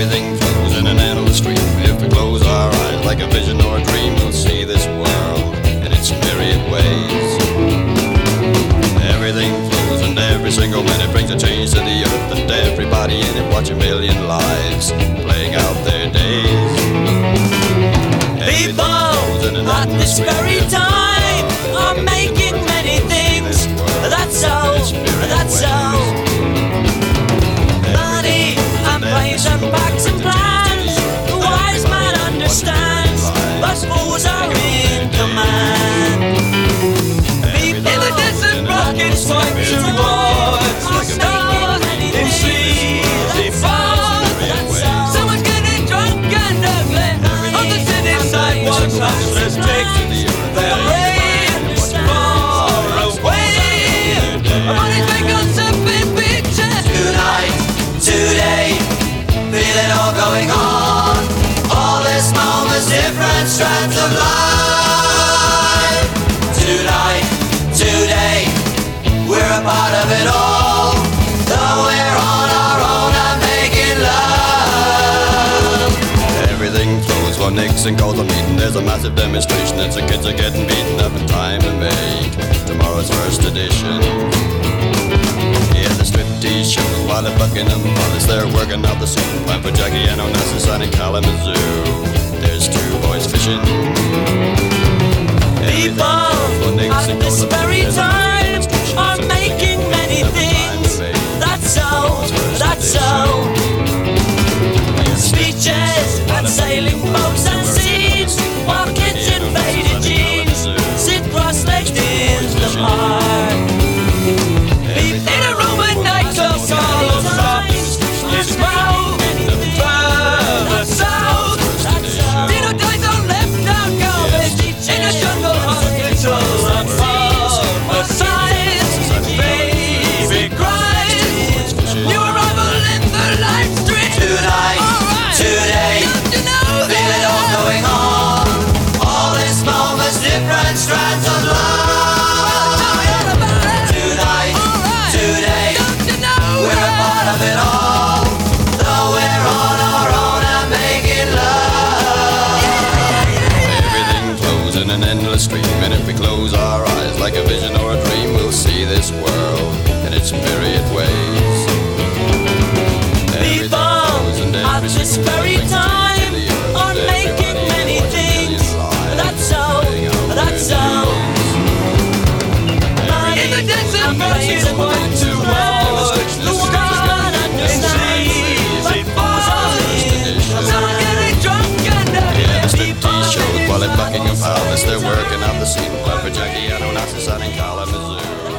Everything flows in an endless stream. If we close our eyes like a vision or a dream, we'll see this world in its myriad ways. Everything flows and every single minute brings a change to the earth and everybody in it watch a million lives playing out their days. Everything People flows in an at this very If we close time going on. All this moments, different strands of life. Tonight, today, we're a part of it all. Though we're on our own and making love. Everything flows while Nixon calls a meeting. There's a massive demonstration and some kids are getting beaten up in time to make tomorrow's first edition. At Buckingham Palace. They're working out the scene plan for Jackie and Onassis out in Kalamazoo. In an endless stream, and if we close our eyes like a vision or a dream, we'll see this world in its working out the scene plan for Jackie and Onassis out in Kalamazoo.